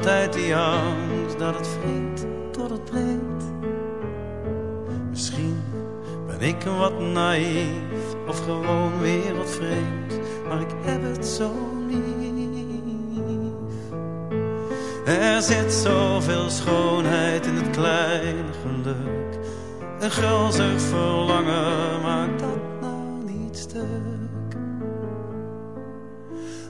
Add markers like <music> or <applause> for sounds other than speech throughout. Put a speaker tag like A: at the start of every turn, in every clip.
A: altijd die angst dat het vreemd tot het breekt. Misschien ben ik wat naïef of gewoon wereldvreemd, maar ik heb het zo lief. Er zit zoveel schoonheid in het kleine geluk. Een gulzig verlangen maakt dat nou niet stuk.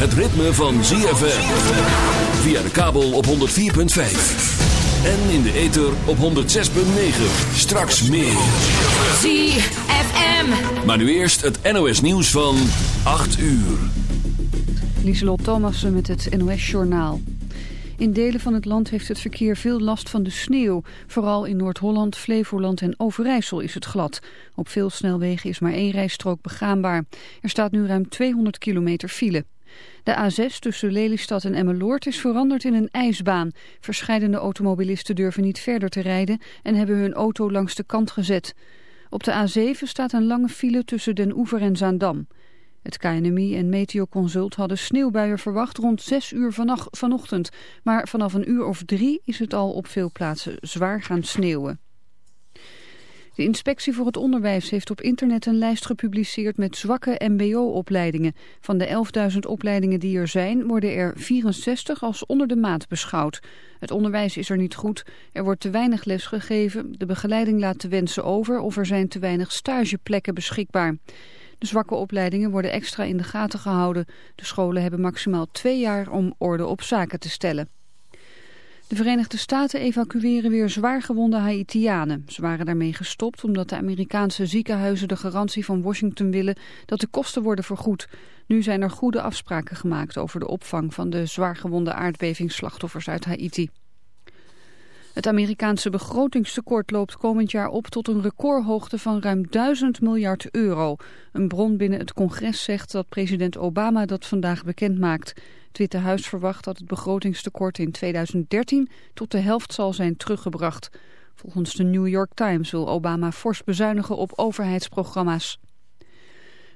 B: het ritme van ZFM. Via de kabel op 104.5. En in de ether op 106.9. Straks meer.
C: ZFM.
B: Maar nu eerst het NOS nieuws van 8 uur.
D: Lieselot Thomassen met het NOS-journaal. In delen van het land heeft het verkeer veel last van de sneeuw. Vooral in Noord-Holland, Flevoland en Overijssel is het glad. Op veel snelwegen is maar één rijstrook begaanbaar. Er staat nu ruim 200 kilometer file. De A6 tussen Lelystad en Emmeloord is veranderd in een ijsbaan. Verscheidene automobilisten durven niet verder te rijden en hebben hun auto langs de kant gezet. Op de A7 staat een lange file tussen Den Oever en Zaandam. Het KNMI en Meteoconsult hadden sneeuwbuien verwacht rond 6 uur vanochtend. Maar vanaf een uur of drie is het al op veel plaatsen zwaar gaan sneeuwen. De inspectie voor het onderwijs heeft op internet een lijst gepubliceerd met zwakke mbo-opleidingen. Van de 11.000 opleidingen die er zijn, worden er 64 als onder de maat beschouwd. Het onderwijs is er niet goed, er wordt te weinig les gegeven, de begeleiding laat te wensen over of er zijn te weinig stageplekken beschikbaar. De zwakke opleidingen worden extra in de gaten gehouden. De scholen hebben maximaal twee jaar om orde op zaken te stellen. De Verenigde Staten evacueren weer zwaargewonde Haitianen. Ze waren daarmee gestopt omdat de Amerikaanse ziekenhuizen de garantie van Washington willen dat de kosten worden vergoed. Nu zijn er goede afspraken gemaakt over de opvang van de zwaargewonde aardbevingsslachtoffers uit Haiti. Het Amerikaanse begrotingstekort loopt komend jaar op tot een recordhoogte van ruim 1000 miljard euro. Een bron binnen het congres zegt dat president Obama dat vandaag bekend maakt. Het Witte Huis verwacht dat het begrotingstekort in 2013 tot de helft zal zijn teruggebracht. Volgens de New York Times wil Obama fors bezuinigen op overheidsprogramma's.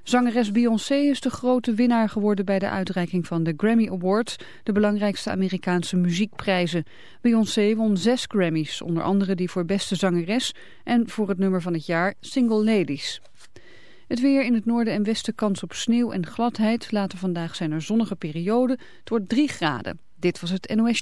D: Zangeres Beyoncé is de grote winnaar geworden bij de uitreiking van de Grammy Awards, de belangrijkste Amerikaanse muziekprijzen. Beyoncé won zes Grammys, onder andere die voor beste zangeres en voor het nummer van het jaar Single Ladies. Het weer in het noorden en westen kans op sneeuw en gladheid. Later vandaag zijn er zonnige perioden. Het wordt 3 graden. Dit was het NOS.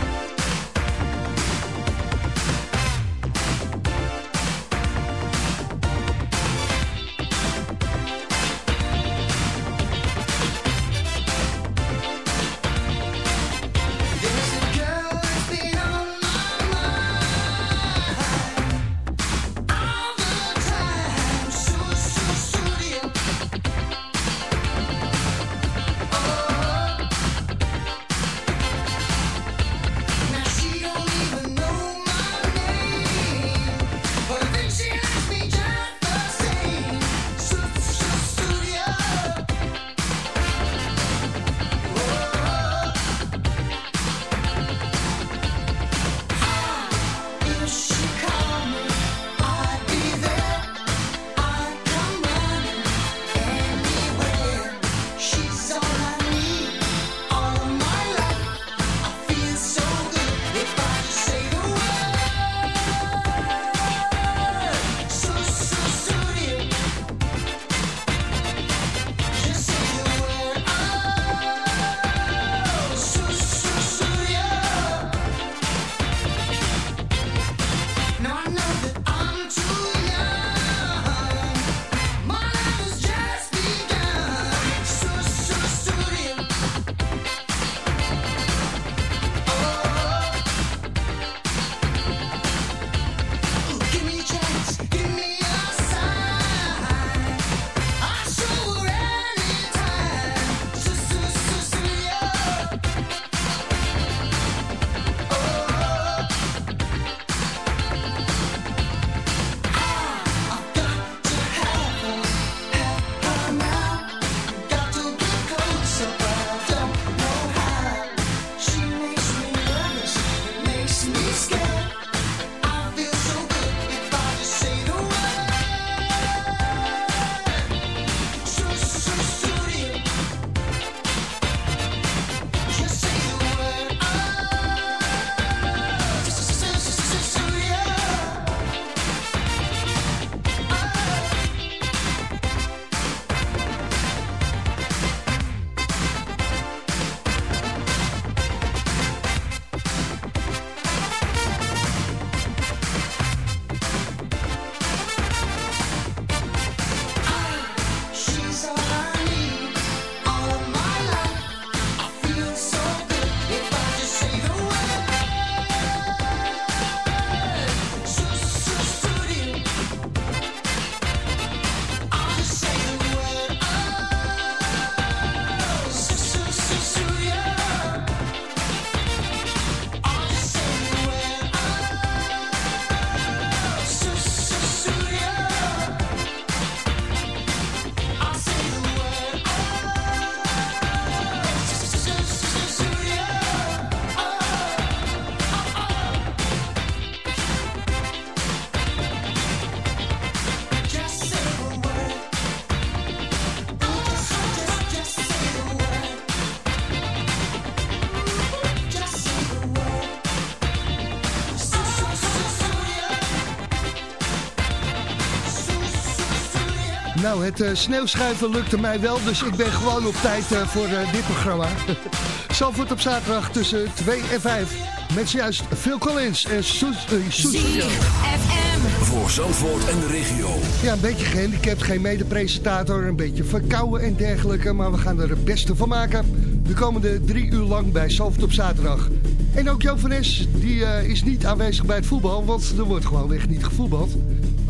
E: Nou, het uh, sneeuwschuiven lukte mij wel, dus ik ben gewoon op tijd uh, voor uh, dit programma. <laughs> Zalvoort op zaterdag tussen 2 en 5. Met juist Phil Collins en Soes...
B: FM Voor Zalvoort en de regio.
E: Ja, een beetje gehandicapt, geen mede-presentator, een beetje verkouden en dergelijke. Maar we gaan er het beste van maken. De komende drie uur lang bij Zalvoort op zaterdag. En ook Jo van Es, die is niet aanwezig bij het voetbal, want er wordt gewoon echt niet gevoetbald.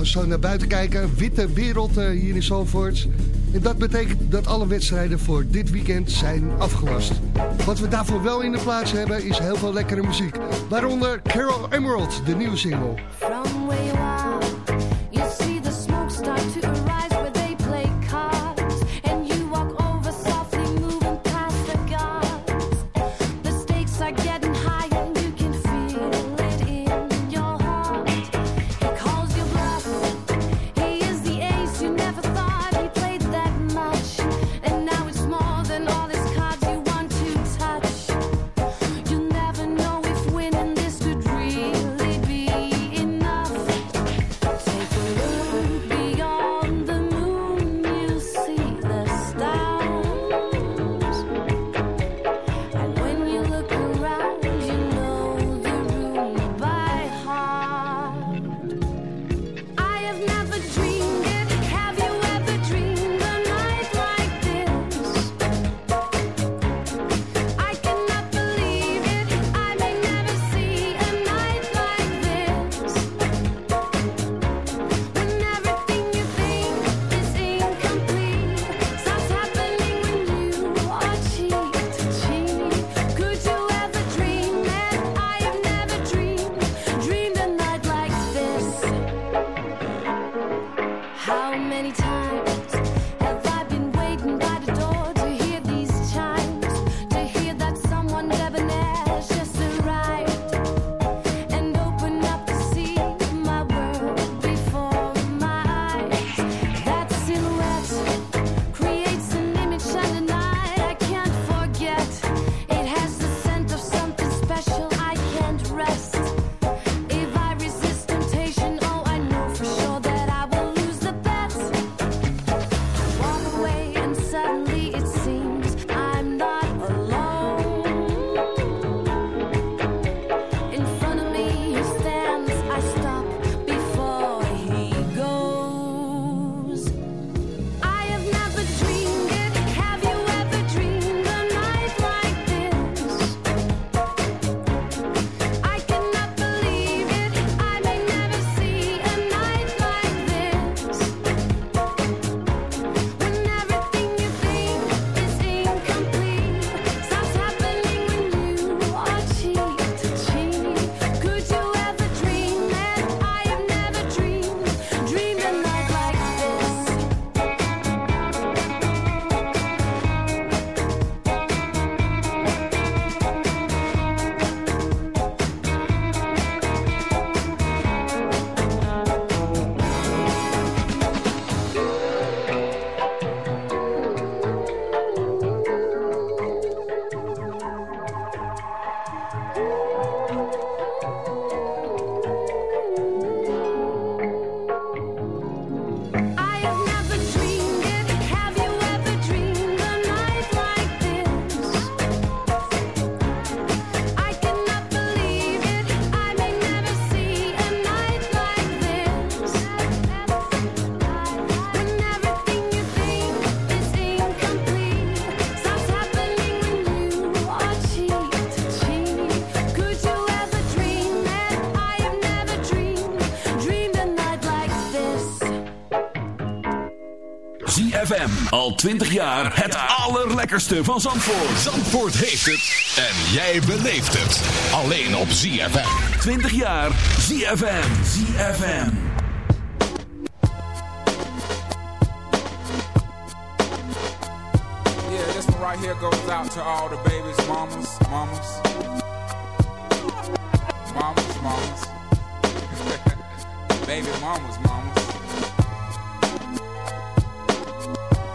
E: Als we zo naar buiten kijken, witte wereld uh, hier in Zalvoort. En dat betekent dat alle wedstrijden voor dit weekend zijn afgelast. Wat we daarvoor wel in de plaats hebben is heel veel lekkere muziek. Waaronder Carol Emerald, de nieuwe single.
F: Al 20 jaar het allerlekkerste van Zandvoort.
G: Zandvoort heeft het en jij beleeft het. Alleen op ZFM.
F: 20 jaar ZFM. ZFM.
H: Yeah, this one right here goes out to all the babies, mamas, mamas. Mamas, mamas. <laughs> Baby mamas, mamas.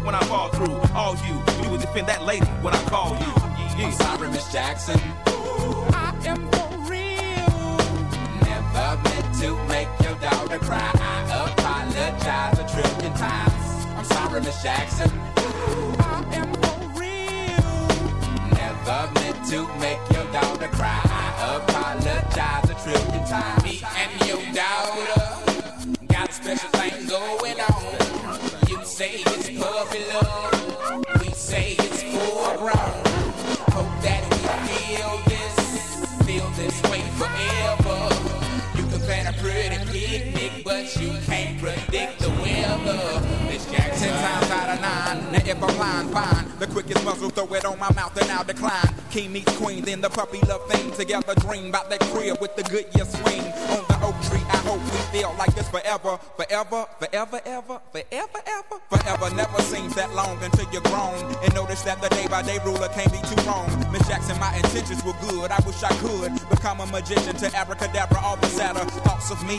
I: respect when I fall through. All you, you would defend that lady when I call you. Yeah.
H: I'm sorry, Miss Jackson. I am for real. Never meant to make your daughter cry. I apologize a trillion times. I'm sorry, Miss Jackson. I am for real. Never meant to make your daughter cry. I apologize a trillion times. King meets queen, then the quickest muzzle, throw it on my mouth and I'll decline. Kim eats queens, and the puppy love thing. Together dream about that crib with the good year swing. On the oak tree, I hope we feel like this forever. Forever, forever, ever, forever, ever. Forever never seems that long until you're grown. And notice that the day by day ruler can't be too wrong. Miss Jackson, my intentions were good. I wish I could become a magician to abracadabra all the sadder. Thoughts of me,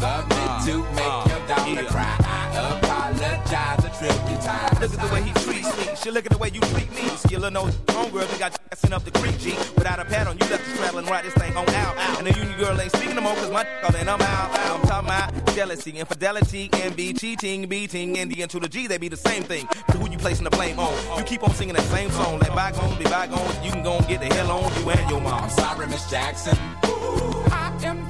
H: Never meant to make uh, your daughter cry. I apologize a trillion times.
I: Look at the way he treats me. She look at the way you treat me. Skillin' those homegirls that got sent up the creek, G. Without a pad on, you left the straddle and ride this thing on out. And the union girl ain't speaking no more, cause my all and I'm out. I'm talking about jealousy, infidelity, envy, cheating, beating, and the N to the G, they be the same thing. But who you placing the blame on? You keep on singing that same song. Let bygones be bygones. You can go and get the hell on you and your mom.
H: I'm sorry, Miss Jackson. I am for real.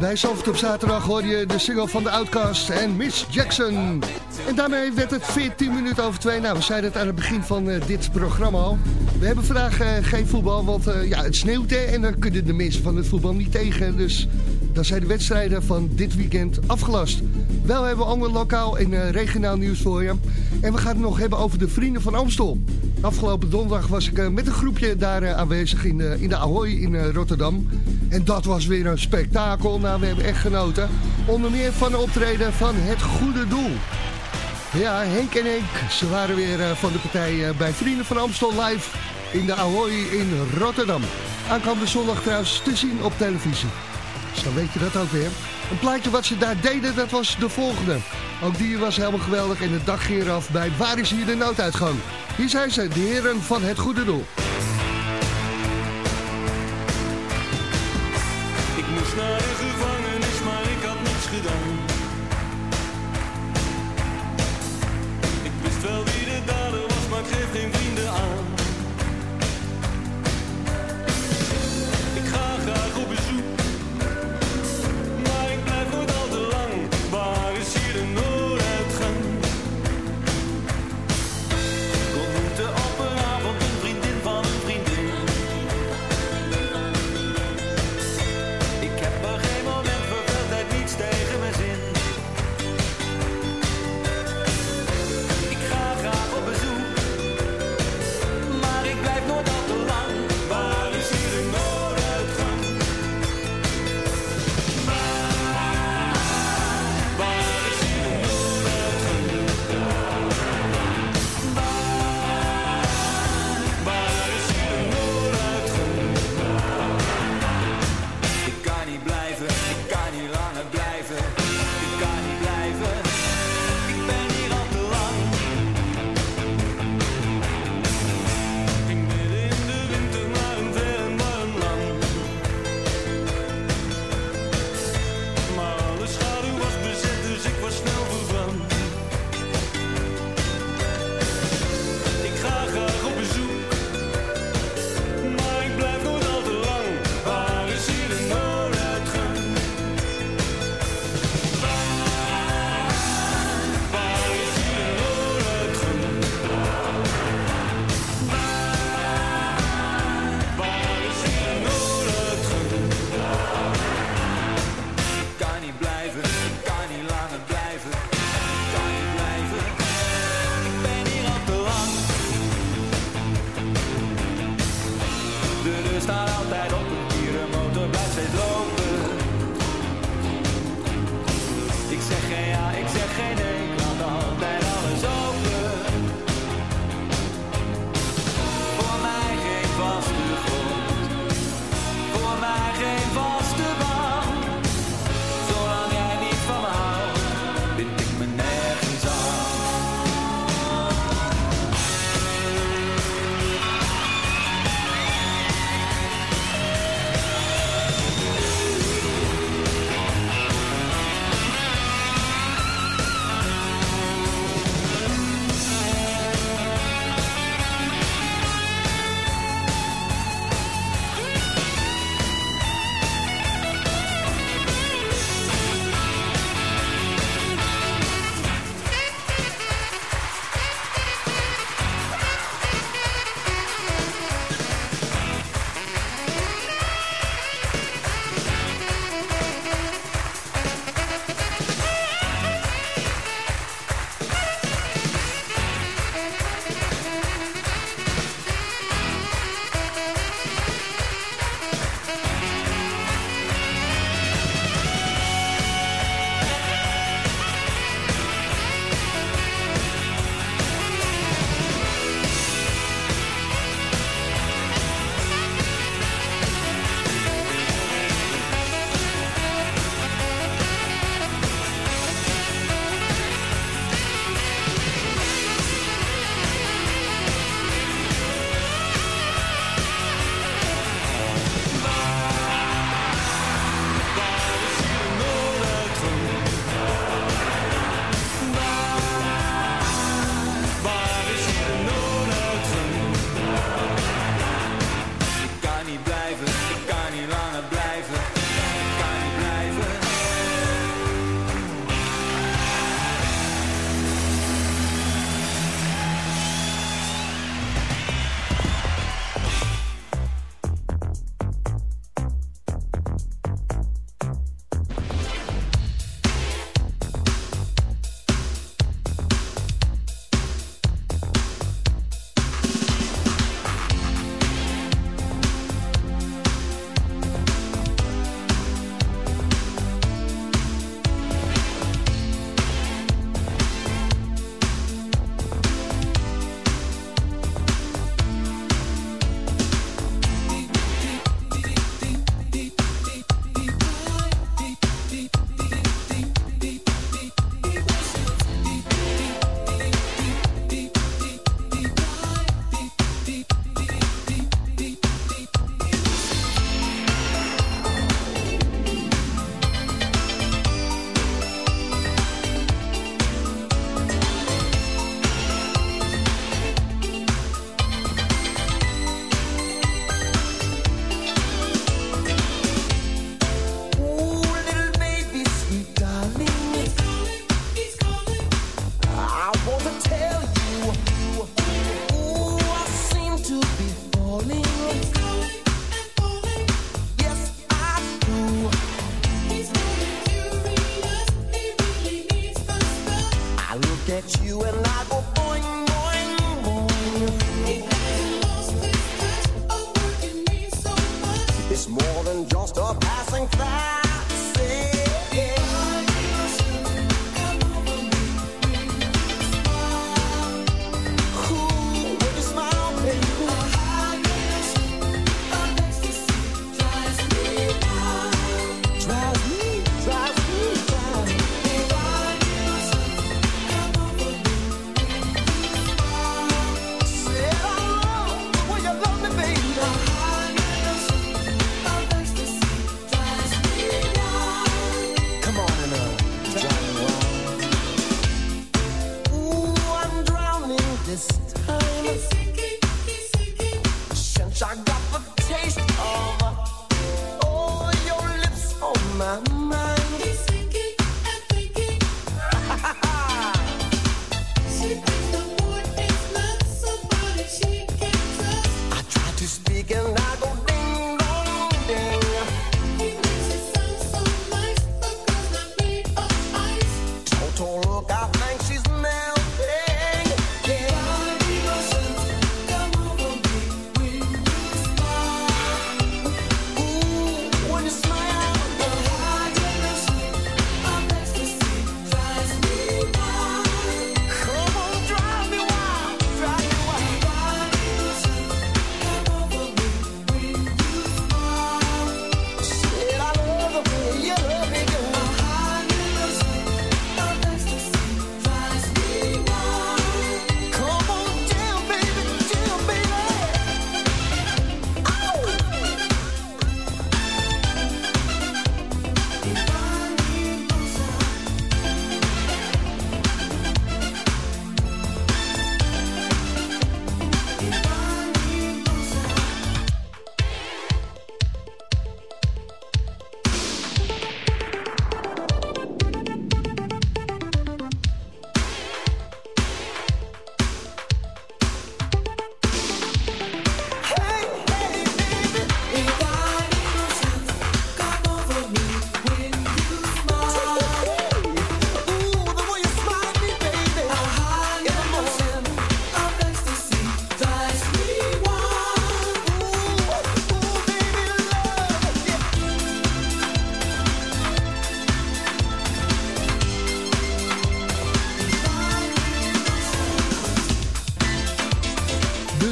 E: Bij Zalvert op zaterdag hoor je de single van de Outcast en Miss Jackson. En daarmee werd het 14 minuten over 2. Nou, we zeiden het aan het begin van uh, dit programma al. We hebben vandaag uh, geen voetbal, want uh, ja, het sneeuwt en dan kunnen de mensen van het voetbal niet tegen. Dus dan zijn de wedstrijden van dit weekend afgelast. Wel hebben we ander lokaal en regionaal nieuws voor je. En we gaan het nog hebben over de Vrienden van Amstel. Afgelopen donderdag was ik met een groepje daar aanwezig in, in de Ahoy in Rotterdam. En dat was weer een spektakel. Nou, we hebben echt genoten. Onder meer van de optreden van Het Goede Doel. Ja, Henk en Henk, ze waren weer uh, van de partij uh, bij Vrienden van Amstel live in de Ahoy in Rotterdam. Aankomende zondag trouwens te zien op televisie. Dus dan weet je dat ook weer. Een plaatje wat ze daar deden, dat was de volgende. Ook die was helemaal geweldig en de dag bij Waar is hier de nooduitgang? Hier zijn ze, de heren van Het Goede Doel.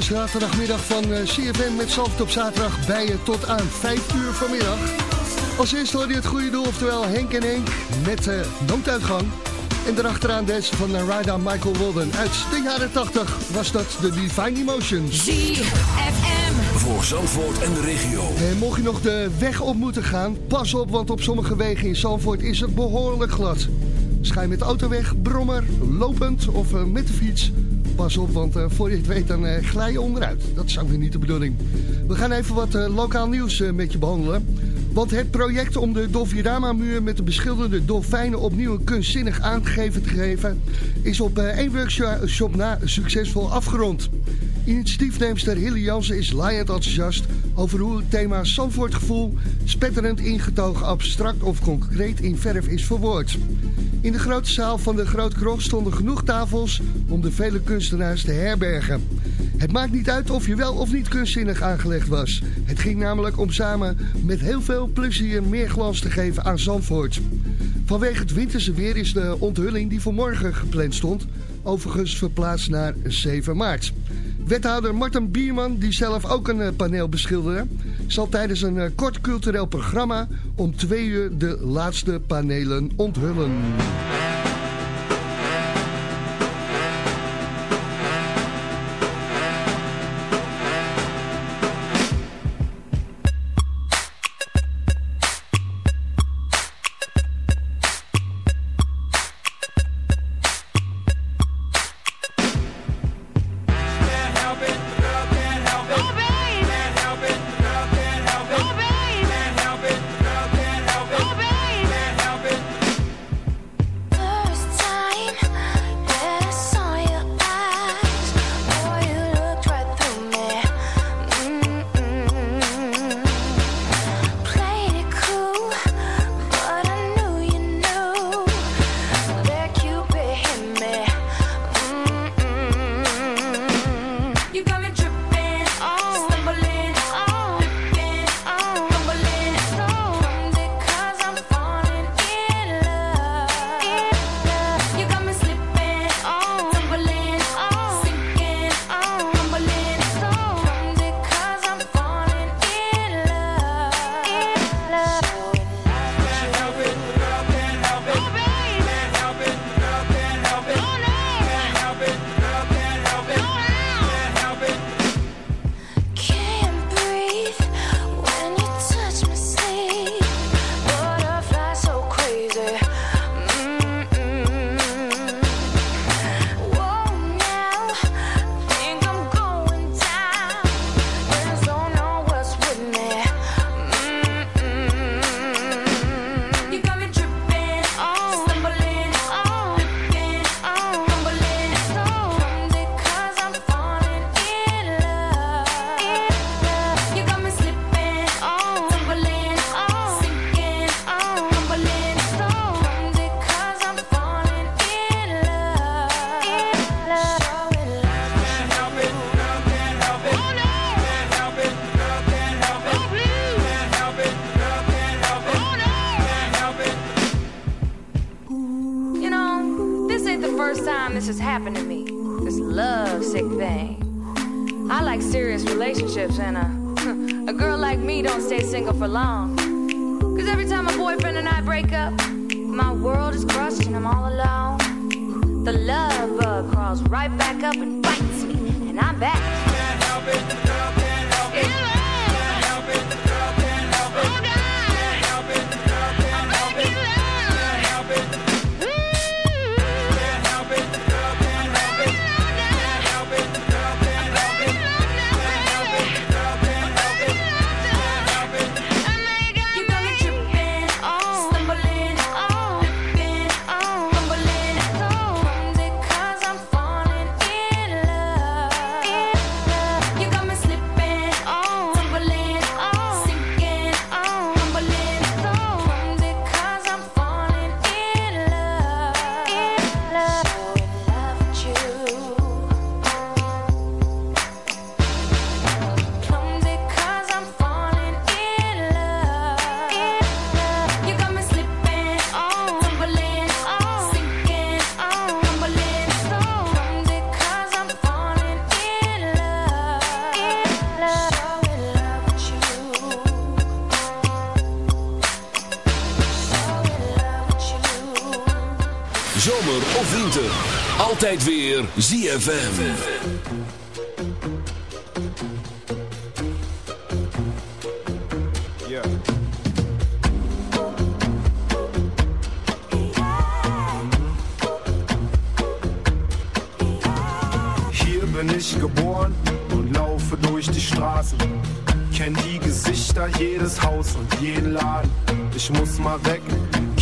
E: Zaterdagmiddag van eh, CFM met Zalvert op zaterdag bij je tot aan 5 uur vanmiddag. Als eerste hoor je het goede doel, oftewel Henk en Henk met uh, nooduitgang. En daarachteraan deze van uh, Rida Michael Walden. Uit de jaren 80 was dat de Divine Emotions.
C: ZFM.
B: Voor Zandvoort en de regio.
E: En mocht je nog de weg op moeten gaan, pas op, want op sommige wegen in Zandvoort is het behoorlijk glad. Schij je met de auto weg, brommer, lopend of uh, met de fiets. Pas op, want uh, voor je het weet dan uh, glij je onderuit. Dat is ook weer niet de bedoeling. We gaan even wat lokaal nieuws met je behandelen. Want het project om de Dolfirama-muur met de beschilderde dolfijnen opnieuw kunstzinnig aangegeven te geven... is op één workshop na succesvol afgerond. Initiatiefneemster Hilly Jansen is laaiend enthousiast over hoe het thema Zandvoortgevoel spetterend ingetogen abstract of concreet in verf is verwoord. In de grote zaal van de Grote Krocht stonden genoeg tafels om de vele kunstenaars te herbergen. Het maakt niet uit of je wel of niet kunstzinnig aangelegd was. Het ging namelijk om samen met heel veel plezier meer glans te geven aan Zandvoort. Vanwege het winterse weer is de onthulling die voor morgen gepland stond... overigens verplaatst naar 7 maart. Wethouder Martin Bierman, die zelf ook een paneel beschilderde... zal tijdens een kort cultureel programma om twee uur de laatste panelen onthullen.
J: Happened to me. This love sick thing. I like serious relationships, and a, <laughs> a girl like me don't stay single for long. Cause every time my boyfriend and I break up, my world is crushed and I'm all alone. The love bug crawls right back up and bites me, and I'm back. Can't help it,
B: ZFM.
K: Ich geboren und laufe durch die Straßen. Kenn die Gesichter, jedes Haus und jeden Laden. Ich muss mal weg,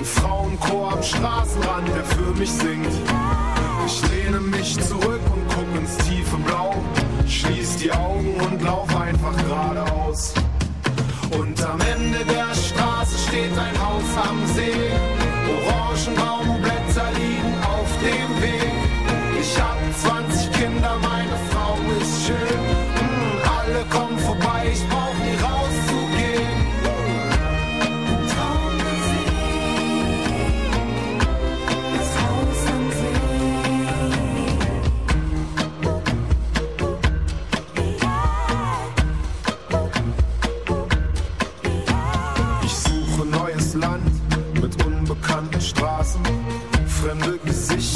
K: Ein Frauenchor am Straßenrand, der für mich singt. Ich lehne mich zurück und guck ins tiefe Blau. Schließ die Augen und lauf einfach geradeaus. Und am Ende der Straße steht ein Haus am See. Orangenbaumblätter liegen auf dem Weg.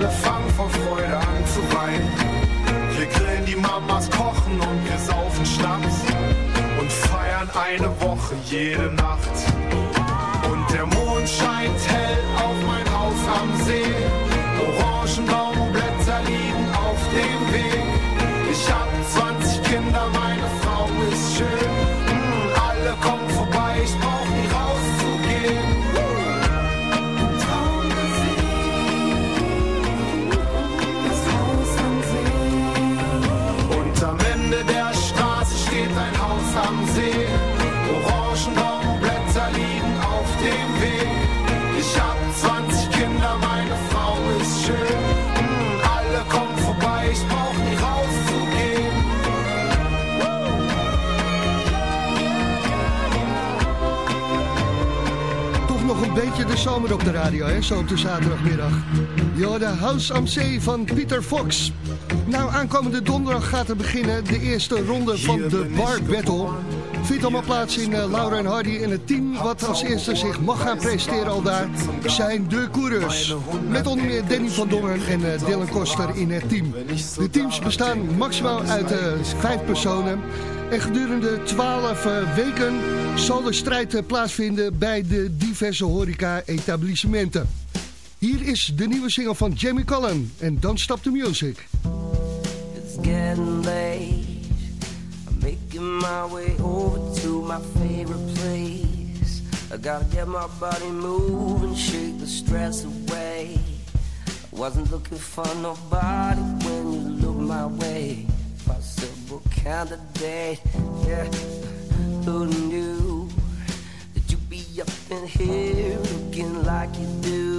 K: Alle fangen vor Freude an zu weinen. Wir grillen die Mamas, kochen und wir saufen Schnaps. Und feiern eine Woche jede Nacht. Und der Mond scheint hell auf mein Haus am See.
E: Op de radio, hè? zo op de zaterdagmiddag. Je de House am Zee van Pieter Fox. Nou, aankomende donderdag gaat er beginnen de eerste ronde van de Bar Battle. Vindt allemaal plaats in uh, Laura en Hardy en het team wat als eerste zich mag gaan presenteren al daar zijn de coureurs. Met onder meer Danny van Dongen en uh, Dylan Koster in het team. De teams bestaan maximaal uit uh, vijf personen. En gedurende 12 uh, weken zal de strijd plaatsvinden bij de diverse horeca-etablissementen. Hier is de nieuwe single van Jamie Cullen en Don't Stop the Music.
L: It's getting late. I'm making my way over to my favorite place. I gotta get my body moving, shake the stress away. I wasn't looking for nobody when you look my way. Possible candidate, yeah. Who knew that you'd be up in here looking like you do?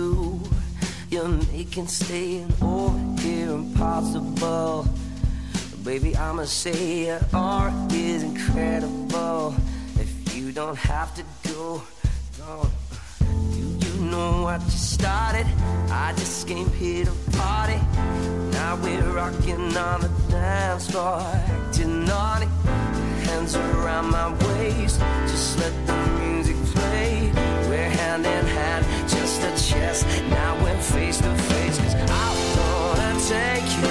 L: You're making staying over here impossible. Baby, I'ma say your art is incredible. If you don't have to go, don't. Do you know what you started? I just came here to party. Now we're rocking on the dance floor, acting naughty. Hands around my waist, just let the music play. We're hand in hand, just chest. Now we're face to face, cause I wanna take you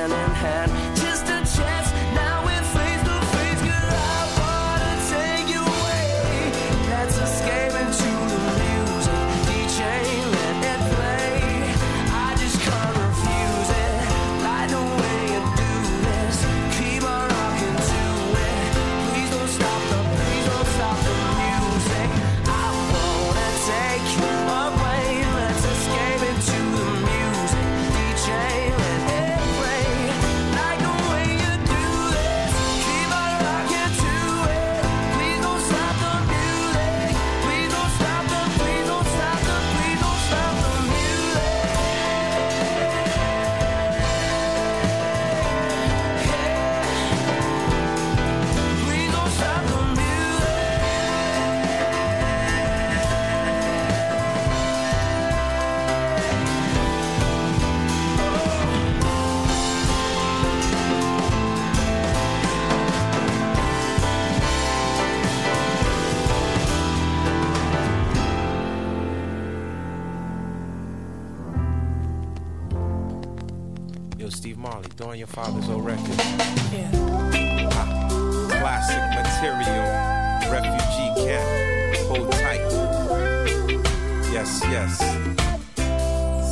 L: hand in hand, just a chance. Now
M: Marley, throwing your father's old record.
N: Yeah.
M: Ah, classic material. Refugee camp. Hold tight. Yes, yes.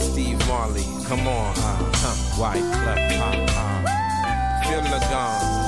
M: Steve Marley, come on, uh, huh? huh. White clef, huh? huh. Feel the gun,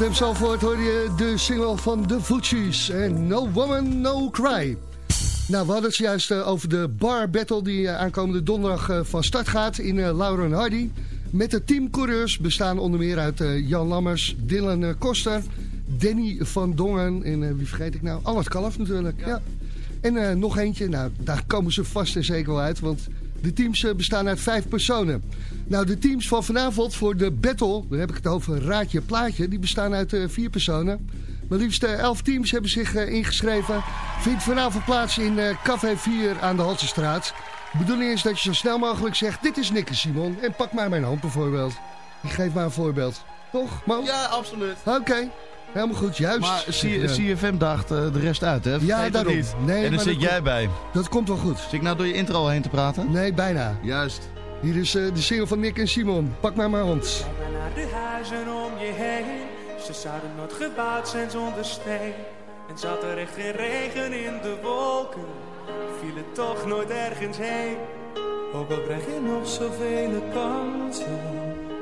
E: CFM Zalvoort hoor je de single van de Fugees en No Woman, No Cry. Nou, we hadden het juist eh, over de bar battle die eh, aankomende donderdag eh, van start gaat in Lauren Hardy. Met de teamcoureurs bestaan onder meer uit Jan Lammers, Dylan Koster, Danny van Dongen en wie vergeet ik nou? Albert Kalf natuurlijk. Ja. En nog eentje, nou daar komen ze vast en zeker wel uit, want de teams eh, bestaan uit vijf personen. Nou, de teams van vanavond voor de battle, daar heb ik het over Raadje Plaatje, die bestaan uit eh, vier personen. Maar liefst eh, elf teams hebben zich ingeschreven. Vindt vanavond plaats in Café 4 aan de Haltestraat. De bedoeling is dat je zo snel mogelijk zegt, dit is Nick en Simon. En pak maar mijn hand bijvoorbeeld. Ik geef maar een voorbeeld. Toch, Mo?
O: Ja, absoluut.
E: Oké, helemaal goed, juist.
O: Maar C- CFM daagt eh, de rest uit, hè? Vergeet
E: Ja,
O: het
E: daarom.
O: niet.
E: Nee,
O: en dan
E: maar
O: zit jij bij.
E: Dat komt wel goed.
O: Zit ik nou door je intro al heen te praten?
E: Nee, bijna.
O: Juist.
E: Hier is eh, de single van Nick en Simon. Pak maar mijn hand.
P: Maar naar de huizen om je heen. Ze zouden nooit gebouwd zijn zonder steen. En zat er echt geen regen in de wolken. Viel het toch nooit ergens heen. Ook al krijg je nog zoveel kansen.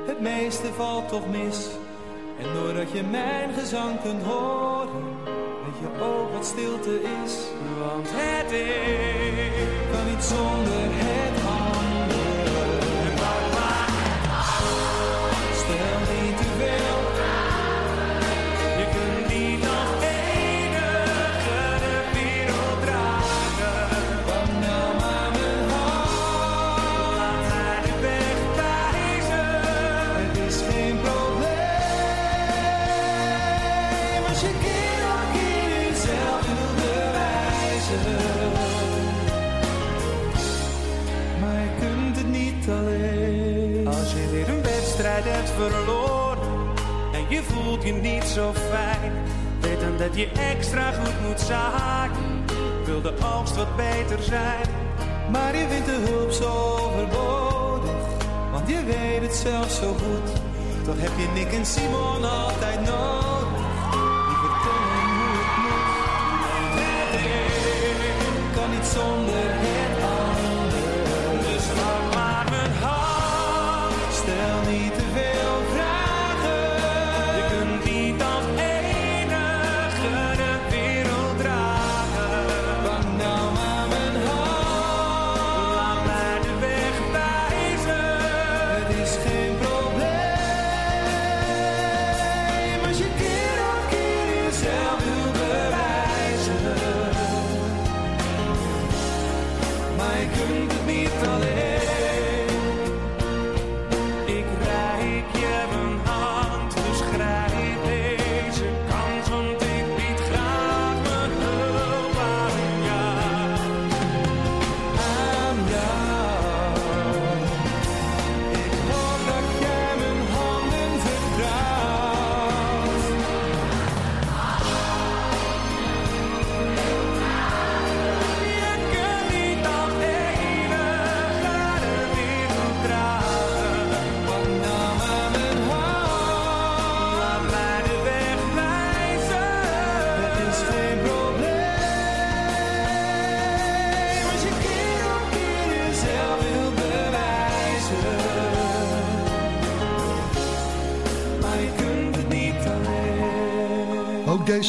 P: Het meeste valt toch mis. En doordat je mijn gezang kunt horen. Weet je ook wat stilte is. Want het is kan niet zonder het andere. Zo fijn, weet dan dat je extra goed moet zaaien. Wil de oogst wat beter zijn, maar je vindt de hulp zo overbodig, want je weet het zelf zo goed. Toch heb je Nick en Simon altijd nodig. Die vertellen hoe het moet. Kan niet zonder het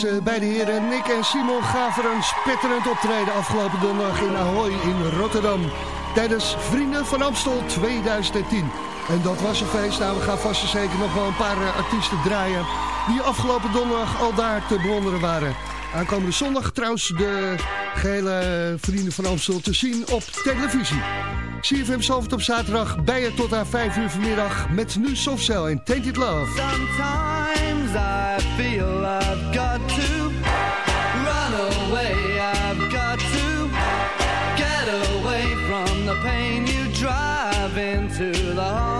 E: Ook deze beide heren, Nick en Simon, gaven een spetterend optreden afgelopen donderdag in Ahoy in Rotterdam. Tijdens Vrienden van Amstel 2010. En dat was een feest. Nou, we gaan vast en zeker nog wel een paar eh, artiesten draaien die afgelopen donderdag al daar te bewonderen waren. Aankomende zondag trouwens de gehele Vrienden van Amstel te zien op televisie. CFM Salford op zaterdag bij je tot aan 5 uur vanmiddag met nu Softcell en Tainted Love.
P: Sometimes I feel I've got to run away. I've got to get away from the pain you drive into the heart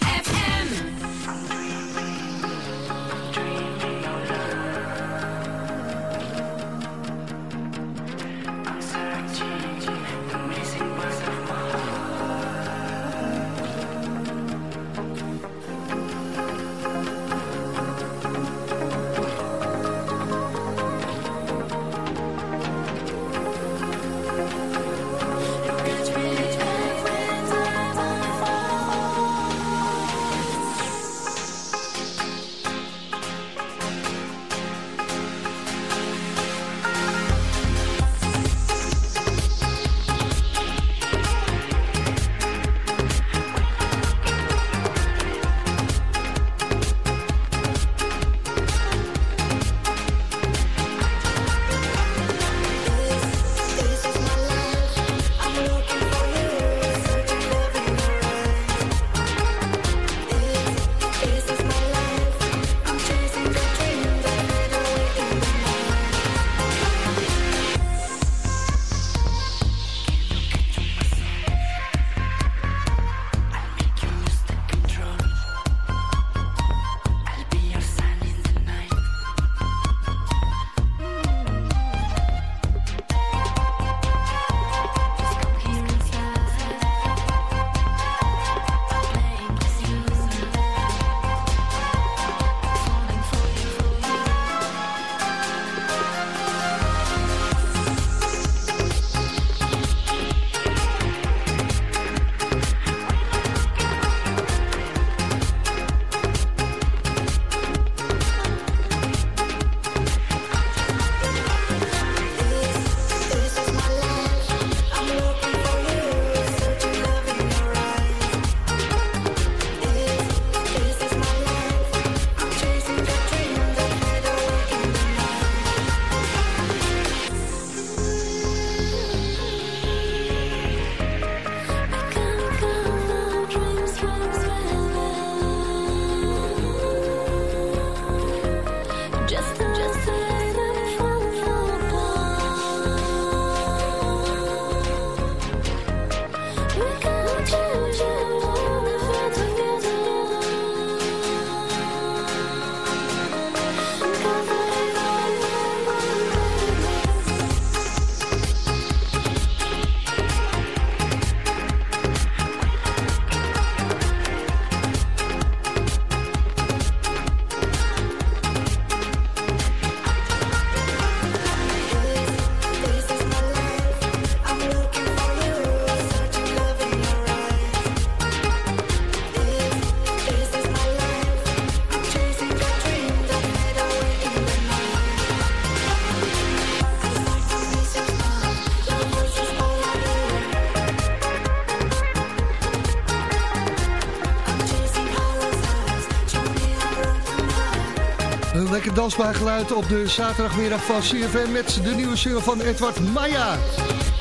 E: Dansbaar geluid op de zaterdagmiddag van CFM met de nieuwe single van Edward Maya.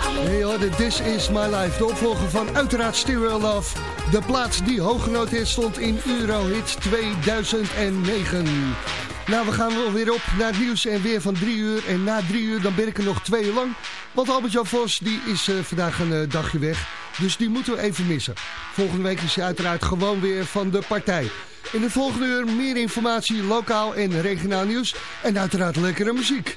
E: Hey hoor, This Is My Life, de opvolger van uiteraard Stereo Love. De plaats die hoog genoteerd stond in Eurohit 2009. Nou, we gaan wel weer op naar het nieuws en weer van drie uur. En na drie uur dan ben ik er nog twee uur lang. Want Albert-Jan Vos die is eh, vandaag een eh, dagje weg. Dus die moeten we even missen. Volgende week is hij uiteraard gewoon weer van de partij. In de volgende uur meer informatie, lokaal en regionaal nieuws. En uiteraard lekkere muziek.